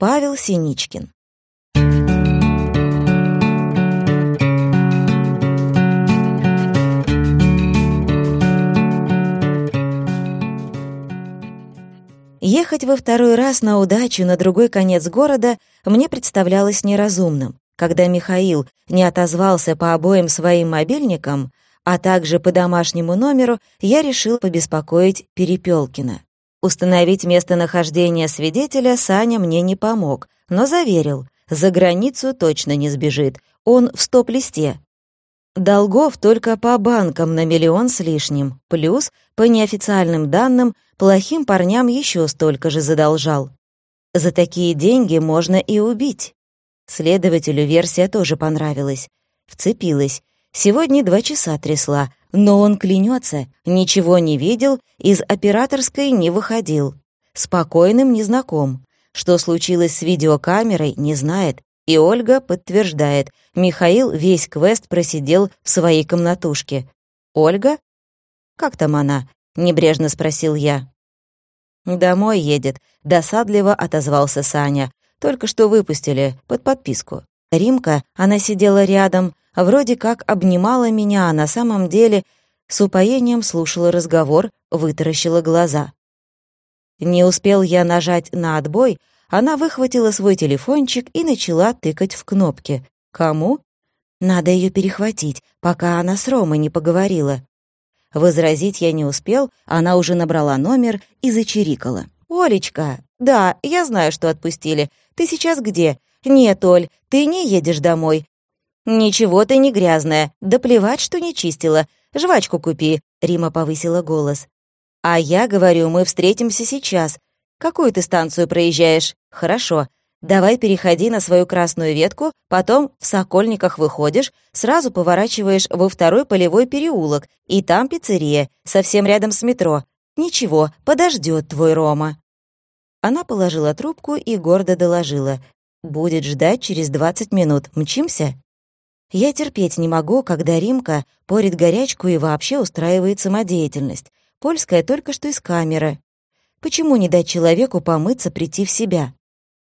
Павел Синичкин. Ехать во второй раз на удачу на другой конец города мне представлялось неразумным. Когда Михаил не отозвался по обоим своим мобильникам, а также по домашнему номеру, я решил побеспокоить Перепелкина. Установить местонахождение свидетеля Саня мне не помог, но заверил, за границу точно не сбежит, он в стоп-листе. Долгов только по банкам на миллион с лишним, плюс, по неофициальным данным, плохим парням еще столько же задолжал. За такие деньги можно и убить. Следователю версия тоже понравилась. Вцепилась. Сегодня два часа трясла, но он клянется, ничего не видел, из операторской не выходил. Спокойным не знаком. Что случилось с видеокамерой, не знает. И Ольга подтверждает, Михаил весь квест просидел в своей комнатушке. «Ольга? Как там она?» — небрежно спросил я. «Домой едет», — досадливо отозвался Саня. «Только что выпустили, под подписку». Римка, она сидела рядом, вроде как обнимала меня, а на самом деле с упоением слушала разговор, вытаращила глаза. Не успел я нажать на отбой, она выхватила свой телефончик и начала тыкать в кнопки. «Кому?» «Надо ее перехватить, пока она с Ромой не поговорила». Возразить я не успел, она уже набрала номер и зачирикала. «Олечка, да, я знаю, что отпустили. Ты сейчас где?» «Нет, Оль, ты не едешь домой. «Ничего ты не грязная, да плевать, что не чистила. Жвачку купи», — Рима повысила голос. «А я говорю, мы встретимся сейчас. Какую ты станцию проезжаешь? Хорошо. Давай переходи на свою красную ветку, потом в Сокольниках выходишь, сразу поворачиваешь во второй полевой переулок, и там пиццерия, совсем рядом с метро. Ничего, подождет твой Рома». Она положила трубку и гордо доложила. «Будет ждать через двадцать минут. Мчимся?» Я терпеть не могу, когда Римка порит горячку и вообще устраивает самодеятельность. Польская только что из камеры. Почему не дать человеку помыться, прийти в себя?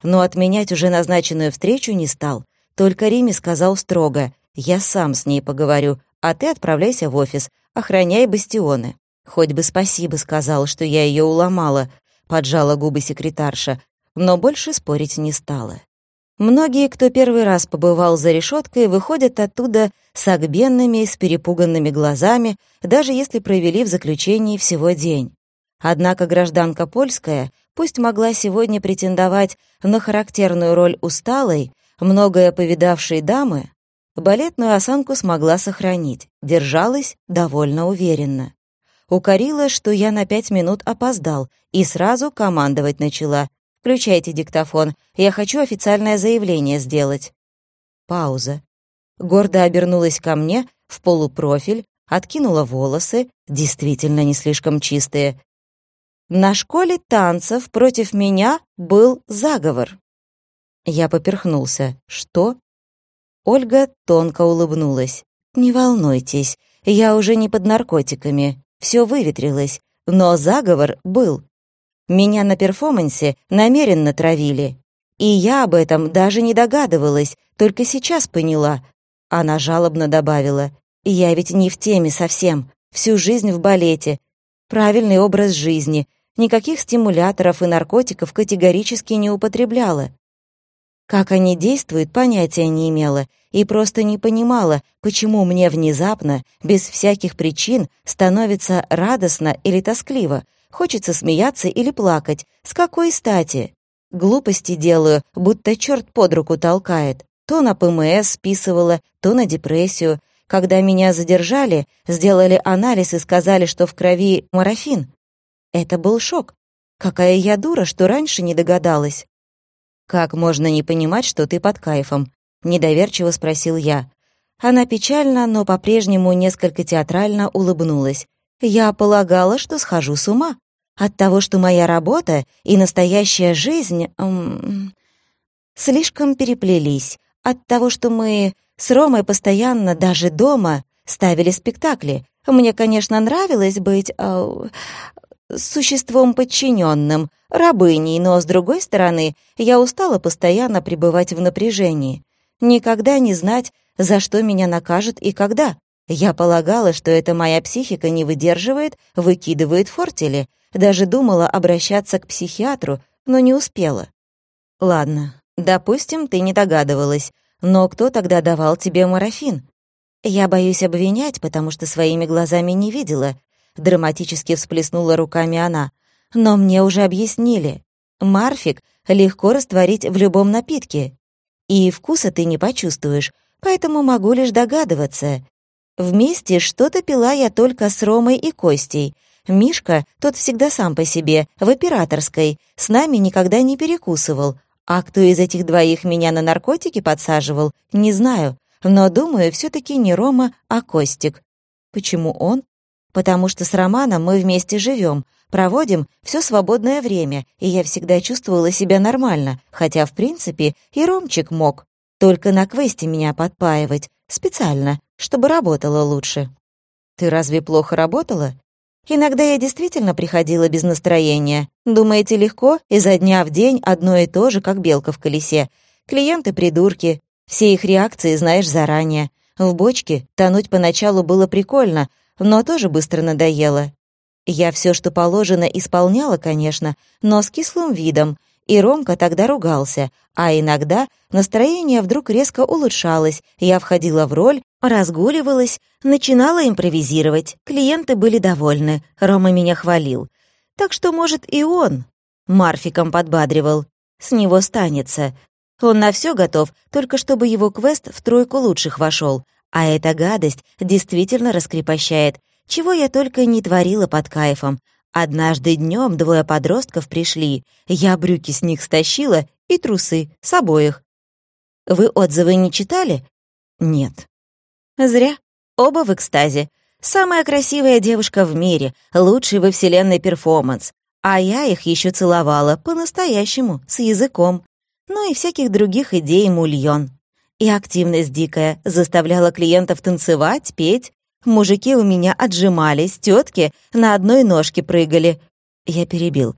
Но отменять уже назначенную встречу не стал. Только Риме сказал строго, «Я сам с ней поговорю, а ты отправляйся в офис, охраняй бастионы». «Хоть бы спасибо сказал, что я ее уломала», — поджала губы секретарша, но больше спорить не стала. Многие, кто первый раз побывал за решеткой, выходят оттуда с огбенными, с перепуганными глазами, даже если провели в заключении всего день. Однако гражданка польская, пусть могла сегодня претендовать на характерную роль усталой, многое повидавшей дамы, балетную осанку смогла сохранить, держалась довольно уверенно. Укорила, что я на пять минут опоздал, и сразу командовать начала, Включайте диктофон. Я хочу официальное заявление сделать». Пауза. Гордо обернулась ко мне в полупрофиль, откинула волосы, действительно не слишком чистые. На школе танцев против меня был заговор. Я поперхнулся. Что? Ольга тонко улыбнулась. «Не волнуйтесь, я уже не под наркотиками. Все выветрилось, но заговор был. Меня на перформансе намеренно травили. И я об этом даже не догадывалась, только сейчас поняла. Она жалобно добавила. «Я ведь не в теме совсем. Всю жизнь в балете. Правильный образ жизни. Никаких стимуляторов и наркотиков категорически не употребляла. Как они действуют, понятия не имела и просто не понимала, почему мне внезапно, без всяких причин, становится радостно или тоскливо, Хочется смеяться или плакать. С какой стати? Глупости делаю, будто черт под руку толкает. То на ПМС списывала, то на депрессию. Когда меня задержали, сделали анализ и сказали, что в крови морфин. Это был шок. Какая я дура, что раньше не догадалась. «Как можно не понимать, что ты под кайфом?» — недоверчиво спросил я. Она печально, но по-прежнему несколько театрально улыбнулась. «Я полагала, что схожу с ума». От того, что моя работа и настоящая жизнь эм, слишком переплелись. От того, что мы с Ромой постоянно, даже дома, ставили спектакли. Мне, конечно, нравилось быть... Э, существом подчиненным, рабыней, но, с другой стороны, я устала постоянно пребывать в напряжении. Никогда не знать, за что меня накажут и когда. Я полагала, что эта моя психика не выдерживает, выкидывает фортели. Даже думала обращаться к психиатру, но не успела. Ладно, допустим, ты не догадывалась. Но кто тогда давал тебе морфин? Я боюсь обвинять, потому что своими глазами не видела. Драматически всплеснула руками она. Но мне уже объяснили. Марфик легко растворить в любом напитке. И вкуса ты не почувствуешь, поэтому могу лишь догадываться. Вместе что-то пила я только с Ромой и Костей. Мишка, тот всегда сам по себе, в операторской, с нами никогда не перекусывал. А кто из этих двоих меня на наркотики подсаживал, не знаю, но думаю, все таки не Рома, а Костик. Почему он? Потому что с Романом мы вместе живем, проводим все свободное время, и я всегда чувствовала себя нормально, хотя, в принципе, и Ромчик мог. Только на квесте меня подпаивать, специально, чтобы работала лучше. Ты разве плохо работала? Иногда я действительно приходила без настроения. Думаете, легко? Изо дня в день одно и то же, как белка в колесе. Клиенты — придурки. Все их реакции знаешь заранее. В бочке тонуть поначалу было прикольно, но тоже быстро надоело. Я все, что положено, исполняла, конечно, но с кислым видом, и Ромка тогда ругался, а иногда настроение вдруг резко улучшалось, я входила в роль, разгуливалась, начинала импровизировать, клиенты были довольны, Рома меня хвалил. Так что, может, и он Марфиком подбадривал. С него станется. Он на все готов, только чтобы его квест в тройку лучших вошел. А эта гадость действительно раскрепощает, чего я только не творила под кайфом. Однажды днем двое подростков пришли, я брюки с них стащила и трусы, с обоих. Вы отзывы не читали? Нет. Зря. Оба в экстазе. Самая красивая девушка в мире, лучший во вселенной перформанс. А я их еще целовала, по-настоящему, с языком. Ну и всяких других идей мульон. И активность дикая, заставляла клиентов танцевать, петь. Мужики у меня отжимались, тетки на одной ножке прыгали. Я перебил.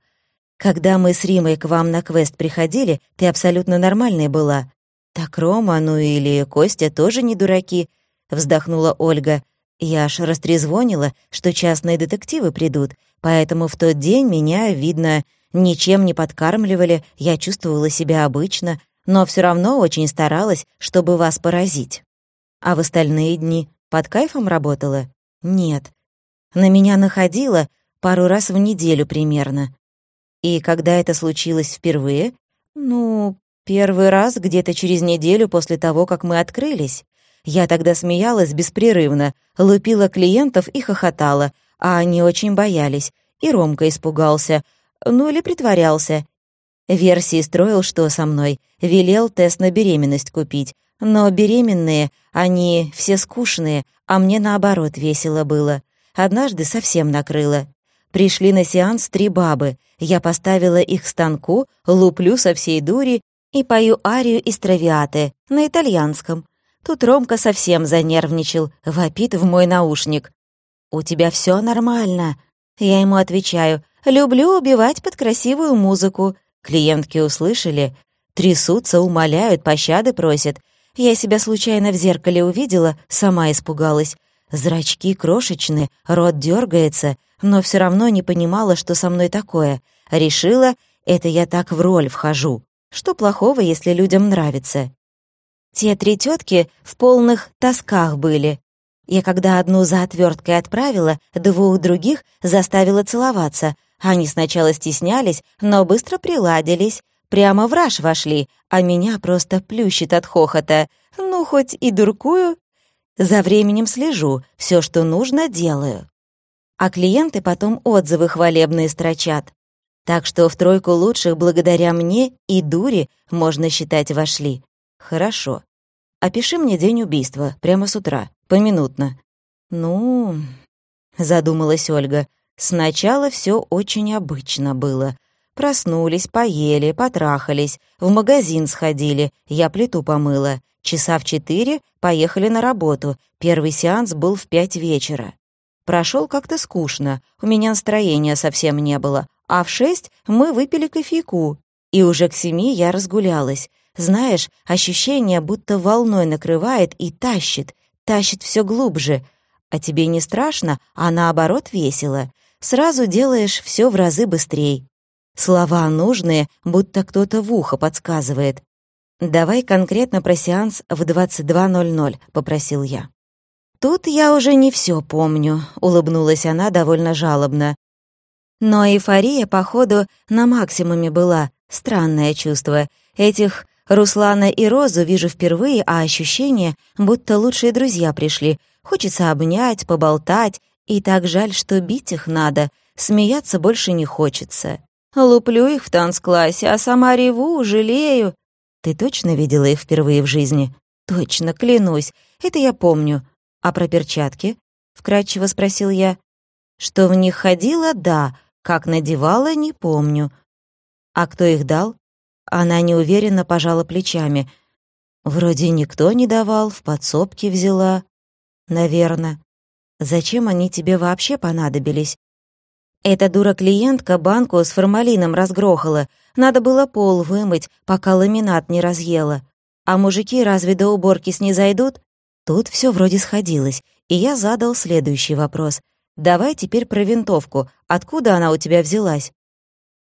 Когда мы с Римой к вам на квест приходили, ты абсолютно нормальной была. Так Рома, ну или Костя тоже не дураки, вздохнула Ольга. Я аж растрезвонила, что частные детективы придут, поэтому в тот день меня, видно, ничем не подкармливали, я чувствовала себя обычно, но все равно очень старалась, чтобы вас поразить. А в остальные дни под кайфом работала? Нет. На меня находила пару раз в неделю примерно. И когда это случилось впервые? Ну, первый раз где-то через неделю после того, как мы открылись. Я тогда смеялась беспрерывно, лупила клиентов и хохотала, а они очень боялись. И Ромка испугался. Ну или притворялся. Версии строил, что со мной. Велел тест на беременность купить. Но беременные, они все скучные, а мне наоборот весело было. Однажды совсем накрыло. Пришли на сеанс три бабы. Я поставила их к станку, луплю со всей дури и пою арию из травиаты на итальянском. Тут Ромка совсем занервничал, вопит в мой наушник. «У тебя все нормально?» Я ему отвечаю, «Люблю убивать под красивую музыку». Клиентки услышали, трясутся, умоляют, пощады просят. Я себя случайно в зеркале увидела, сама испугалась. Зрачки крошечные, рот дергается, но все равно не понимала, что со мной такое. Решила, это я так в роль вхожу. Что плохого, если людям нравится? Те три тетки в полных тосках были. Я когда одну за отверткой отправила, двух других заставила целоваться. Они сначала стеснялись, но быстро приладились. Прямо в раж вошли, а меня просто плющит от хохота. Ну, хоть и дуркую. За временем слежу, все, что нужно, делаю. А клиенты потом отзывы хвалебные строчат. Так что в тройку лучших благодаря мне и дури, можно считать, вошли. Хорошо. Опиши мне день убийства, прямо с утра, поминутно. Ну, задумалась Ольга. Сначала все очень обычно было. Проснулись, поели, потрахались, в магазин сходили, я плиту помыла. Часа в четыре поехали на работу, первый сеанс был в пять вечера. прошел как-то скучно, у меня настроения совсем не было, а в шесть мы выпили кофейку, и уже к семи я разгулялась. Знаешь, ощущение будто волной накрывает и тащит, тащит все глубже. А тебе не страшно, а наоборот весело. Сразу делаешь все в разы быстрее. Слова нужные, будто кто-то в ухо подсказывает. «Давай конкретно про сеанс в 22.00», — попросил я. «Тут я уже не все помню», — улыбнулась она довольно жалобно. Но эйфория, походу, на максимуме была. Странное чувство. Этих Руслана и Розу вижу впервые, а ощущение, будто лучшие друзья пришли. Хочется обнять, поболтать, и так жаль, что бить их надо, смеяться больше не хочется. Луплю их в танцклассе, а сама реву, жалею. Ты точно видела их впервые в жизни? Точно, клянусь. Это я помню. А про перчатки? Вкратчиво спросил я. Что в них ходила, да. Как надевала, не помню. А кто их дал? Она неуверенно пожала плечами. Вроде никто не давал, в подсобке взяла. Наверно. Зачем они тебе вообще понадобились? Эта дура-клиентка банку с формалином разгрохала. Надо было пол вымыть, пока ламинат не разъела. А мужики разве до уборки снизойдут? Тут все вроде сходилось, и я задал следующий вопрос. «Давай теперь про винтовку. Откуда она у тебя взялась?»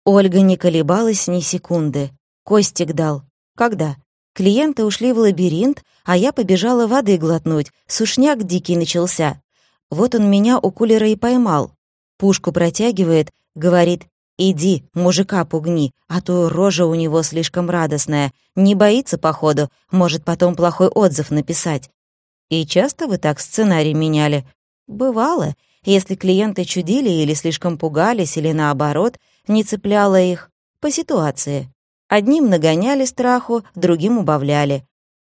Ольга не колебалась ни секунды. Костик дал. Когда? Клиенты ушли в лабиринт, а я побежала воды глотнуть. Сушняк дикий начался. Вот он меня у кулера и поймал. Пушку протягивает, говорит, «Иди, мужика пугни, а то рожа у него слишком радостная. Не боится, походу, может потом плохой отзыв написать». И часто вы так сценарий меняли? Бывало, если клиенты чудили или слишком пугались, или наоборот, не цепляло их. По ситуации. Одним нагоняли страху, другим убавляли.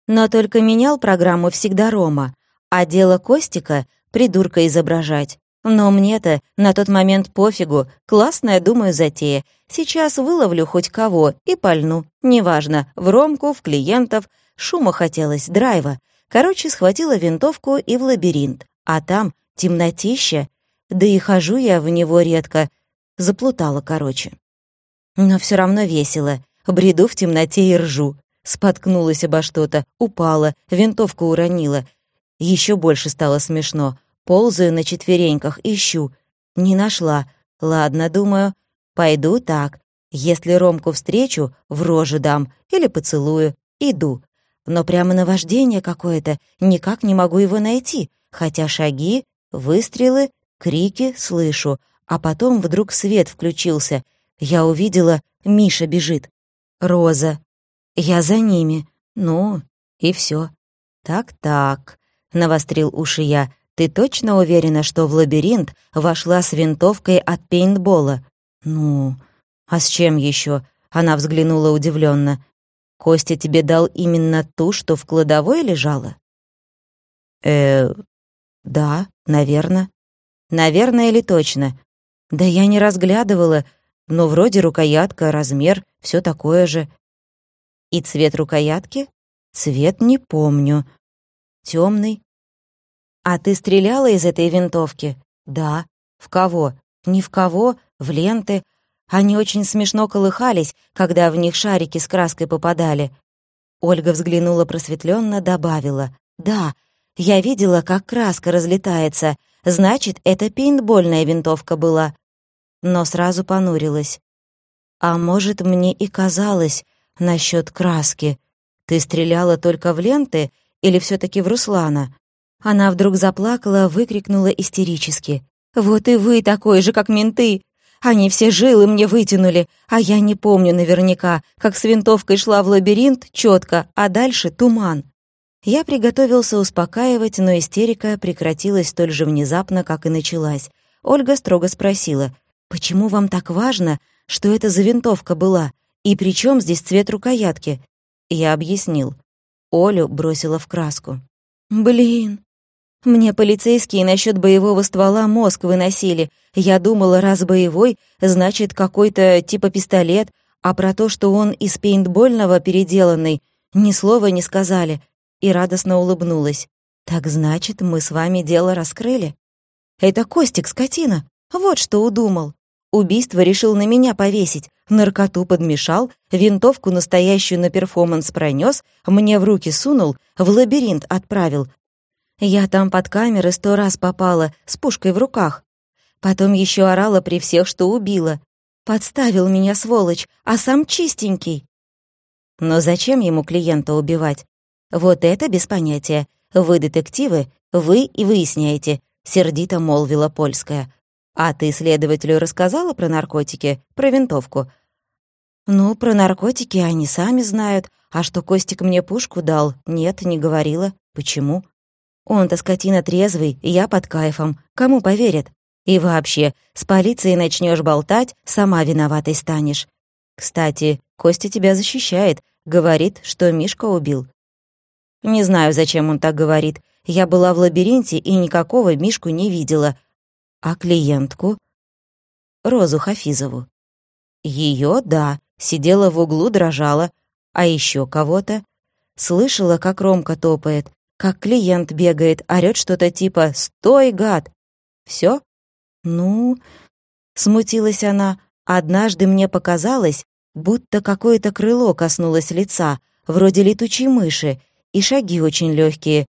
Но только менял программу всегда Рома, а дело Костика — придурка изображать. Но мне-то на тот момент пофигу, классная, думаю, затея. Сейчас выловлю хоть кого и пальну. Неважно, в Ромку, в клиентов. Шума хотелось, драйва. Короче, схватила винтовку и в лабиринт. А там темнотища. Да и хожу я в него редко. Заплутала, короче. Но все равно весело. Бреду в темноте и ржу. Споткнулась обо что-то, упала, винтовку уронила. Еще больше стало смешно. Ползаю на четвереньках, ищу. Не нашла. Ладно, думаю, пойду так. Если Ромку встречу, в рожу дам или поцелую. Иду но прямо наваждение какое-то, никак не могу его найти, хотя шаги, выстрелы, крики слышу, а потом вдруг свет включился. Я увидела, Миша бежит. Роза. Я за ними. Ну, и все. Так-так, навострил уши я. Ты точно уверена, что в лабиринт вошла с винтовкой от пейнтбола? Ну, а с чем еще? Она взглянула удивленно. Костя тебе дал именно ту, что в кладовой лежала? Э, да, наверное. Наверное или точно? Да я не разглядывала, но вроде рукоятка, размер, все такое же. И цвет рукоятки? Цвет не помню. Темный. А ты стреляла из этой винтовки? Да. В кого? Ни в кого, в ленты, они очень смешно колыхались, когда в них шарики с краской попадали. Ольга взглянула просветленно, добавила. «Да, я видела, как краска разлетается. Значит, это пейнтбольная винтовка была». Но сразу понурилась. «А может, мне и казалось насчет краски. Ты стреляла только в ленты или все таки в Руслана?» Она вдруг заплакала, выкрикнула истерически. «Вот и вы такой же, как менты! Они все жилы мне вытянули, а я не помню наверняка, как с винтовкой шла в лабиринт четко, а дальше туман. Я приготовился успокаивать, но истерика прекратилась столь же внезапно, как и началась. Ольга строго спросила, «Почему вам так важно, что это за винтовка была? И при чем здесь цвет рукоятки?» Я объяснил. Олю бросила в краску. «Блин, мне полицейские насчет боевого ствола мозг выносили. Я думала, раз боевой, значит, какой-то типа пистолет, а про то, что он из пейнтбольного переделанный, ни слова не сказали. И радостно улыбнулась. «Так значит, мы с вами дело раскрыли?» Это Костик, скотина. Вот что удумал. Убийство решил на меня повесить, наркоту подмешал, винтовку настоящую на перформанс пронес, мне в руки сунул, в лабиринт отправил. Я там под камеры сто раз попала, с пушкой в руках. Потом еще орала при всех, что убила. Подставил меня, сволочь, а сам чистенький. Но зачем ему клиента убивать? Вот это без понятия. Вы, детективы, вы и выясняете, сердито молвила польская. А ты следователю рассказала про наркотики, про винтовку? Ну, про наркотики они сами знают. А что Костик мне пушку дал? Нет, не говорила. Почему? Он-то скотина трезвый, я под кайфом. Кому поверят? И вообще, с полицией начнешь болтать, сама виноватой станешь. Кстати, Костя тебя защищает, говорит, что Мишка убил. Не знаю, зачем он так говорит. Я была в лабиринте и никакого Мишку не видела. А клиентку? Розу Хафизову. Ее, да, сидела в углу, дрожала. А еще кого-то? Слышала, как Ромка топает, как клиент бегает, орёт что-то типа «Стой, гад!» Все? Ну, смутилась она. Однажды мне показалось, будто какое-то крыло коснулось лица, вроде летучей мыши, и шаги очень легкие.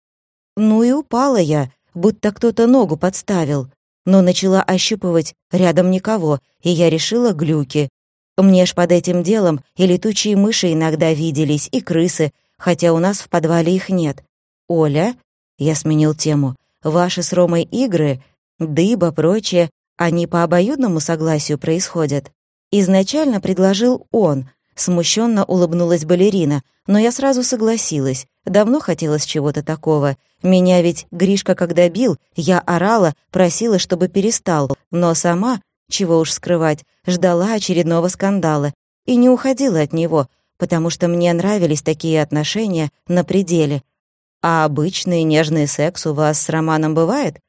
Ну и упала я, будто кто-то ногу подставил но начала ощупывать рядом никого, и я решила глюки. Мне ж под этим делом и летучие мыши иногда виделись, и крысы, хотя у нас в подвале их нет. «Оля?» — я сменил тему. «Ваши с Ромой игры, дыба, прочее, они по обоюдному согласию происходят?» Изначально предложил он, Смущенно улыбнулась балерина, но я сразу согласилась. Давно хотелось чего-то такого. Меня ведь Гришка когда бил, я орала, просила, чтобы перестал, но сама, чего уж скрывать, ждала очередного скандала и не уходила от него, потому что мне нравились такие отношения на пределе. А обычный нежный секс у вас с Романом бывает?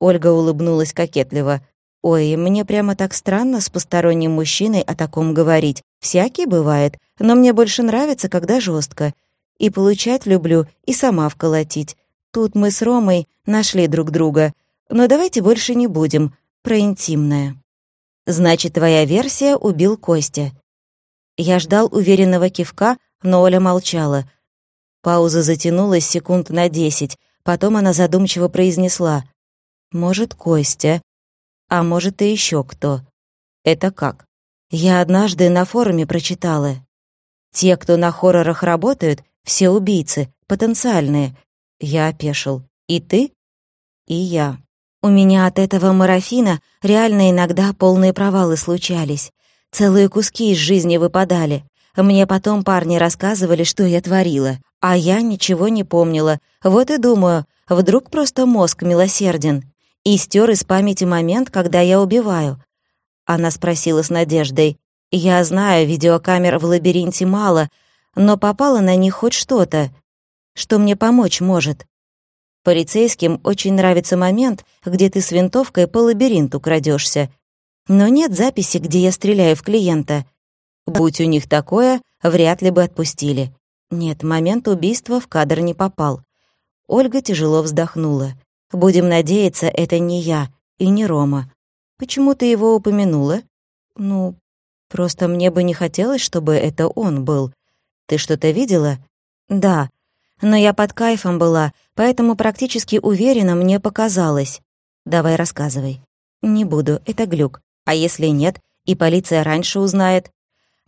Ольга улыбнулась кокетливо. «Ой, мне прямо так странно с посторонним мужчиной о таком говорить. Всякий бывает, но мне больше нравится, когда жестко. И получать люблю, и сама вколотить. Тут мы с Ромой нашли друг друга. Но давайте больше не будем. Про интимное». «Значит, твоя версия убил Костя». Я ждал уверенного кивка, но Оля молчала. Пауза затянулась секунд на десять. Потом она задумчиво произнесла. «Может, Костя?» А может, и еще кто. Это как? Я однажды на форуме прочитала. Те, кто на хоррорах работают, все убийцы, потенциальные. Я опешил. И ты? И я. У меня от этого марафина реально иногда полные провалы случались. Целые куски из жизни выпадали. Мне потом парни рассказывали, что я творила, а я ничего не помнила. Вот и думаю, вдруг просто мозг милосерден и стер из памяти момент, когда я убиваю. Она спросила с надеждой. «Я знаю, видеокамер в лабиринте мало, но попало на них хоть что-то, что мне помочь может». Полицейским очень нравится момент, где ты с винтовкой по лабиринту крадешься. Но нет записи, где я стреляю в клиента. Будь у них такое, вряд ли бы отпустили. Нет, момент убийства в кадр не попал. Ольга тяжело вздохнула. Будем надеяться, это не я и не Рома. Почему ты его упомянула? Ну, просто мне бы не хотелось, чтобы это он был. Ты что-то видела? Да, но я под кайфом была, поэтому практически уверена мне показалось. Давай рассказывай. Не буду, это глюк. А если нет, и полиция раньше узнает?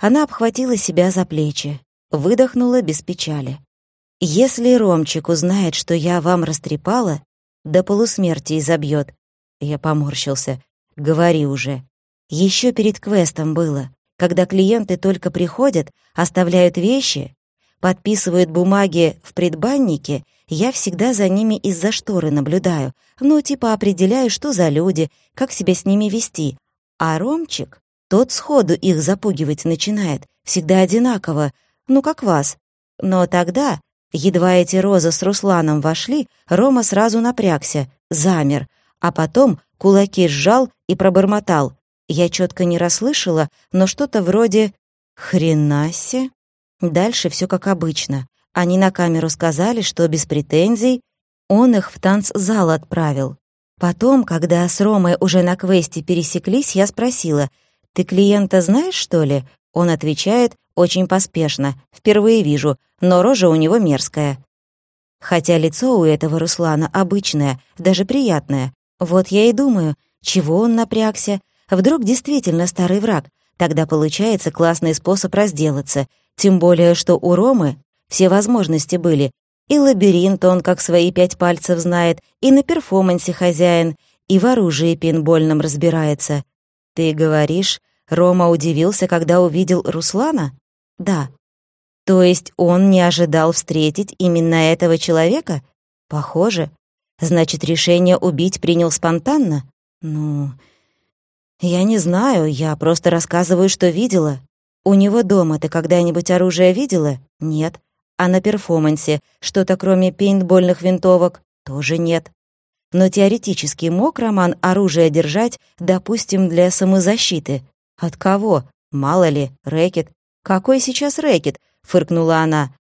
Она обхватила себя за плечи, выдохнула без печали. Если Ромчик узнает, что я вам растрепала, до полусмерти изобьет. Я поморщился. Говори уже. Еще перед квестом было, когда клиенты только приходят, оставляют вещи, подписывают бумаги в предбаннике, я всегда за ними из-за шторы наблюдаю, ну, типа определяю, что за люди, как себя с ними вести. А Ромчик, тот сходу их запугивать начинает, всегда одинаково, ну, как вас. Но тогда Едва эти Роза с Русланом вошли, Рома сразу напрягся, замер, а потом кулаки сжал и пробормотал. Я четко не расслышала, но что-то вроде «Хренасе». Дальше все как обычно. Они на камеру сказали, что без претензий он их в танцзал отправил. Потом, когда с Ромой уже на квесте пересеклись, я спросила, «Ты клиента знаешь, что ли?» Он отвечает очень поспешно, «Впервые вижу, но рожа у него мерзкая». Хотя лицо у этого Руслана обычное, даже приятное. Вот я и думаю, чего он напрягся? Вдруг действительно старый враг? Тогда получается классный способ разделаться. Тем более, что у Ромы все возможности были, и лабиринт он как свои пять пальцев знает, и на перформансе хозяин, и в оружии пинбольном разбирается. Ты говоришь, Рома удивился, когда увидел Руслана? Да. То есть он не ожидал встретить именно этого человека? Похоже. Значит, решение убить принял спонтанно? Ну, я не знаю, я просто рассказываю, что видела. У него дома ты когда-нибудь оружие видела? Нет. А на перформансе что-то кроме пейнтбольных винтовок тоже нет. Но теоретически мог Роман оружие держать, допустим, для самозащиты. От кого? Мало ли, рэкет. Какой сейчас рэкет? Фыркнула она.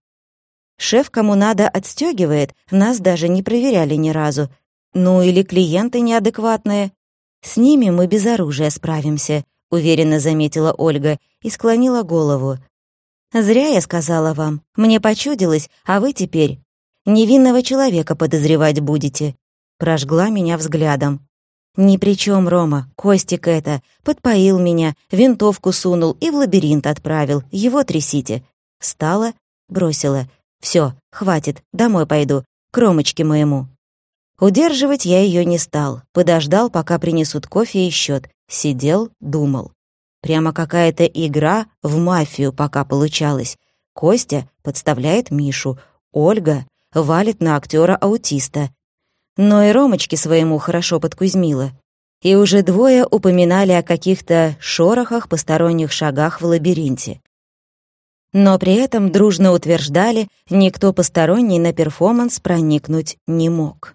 Шеф кому надо отстегивает, нас даже не проверяли ни разу. Ну или клиенты неадекватные. С ними мы без оружия справимся, уверенно заметила Ольга и склонила голову. «Зря я сказала вам. Мне почудилось, а вы теперь невинного человека подозревать будете». Прожгла меня взглядом. «Ни при чем, Рома, Костик это. Подпоил меня, винтовку сунул и в лабиринт отправил. Его трясите». Стала, бросила. Все, хватит, домой пойду, к Ромочке моему». Удерживать я ее не стал. Подождал, пока принесут кофе и счет. Сидел, думал. Прямо какая-то игра в мафию пока получалась. Костя подставляет Мишу, Ольга валит на актера аутиста Но и Ромочке своему хорошо подкузмила. И уже двое упоминали о каких-то шорохах, посторонних шагах в лабиринте. Но при этом дружно утверждали, никто посторонний на перформанс проникнуть не мог.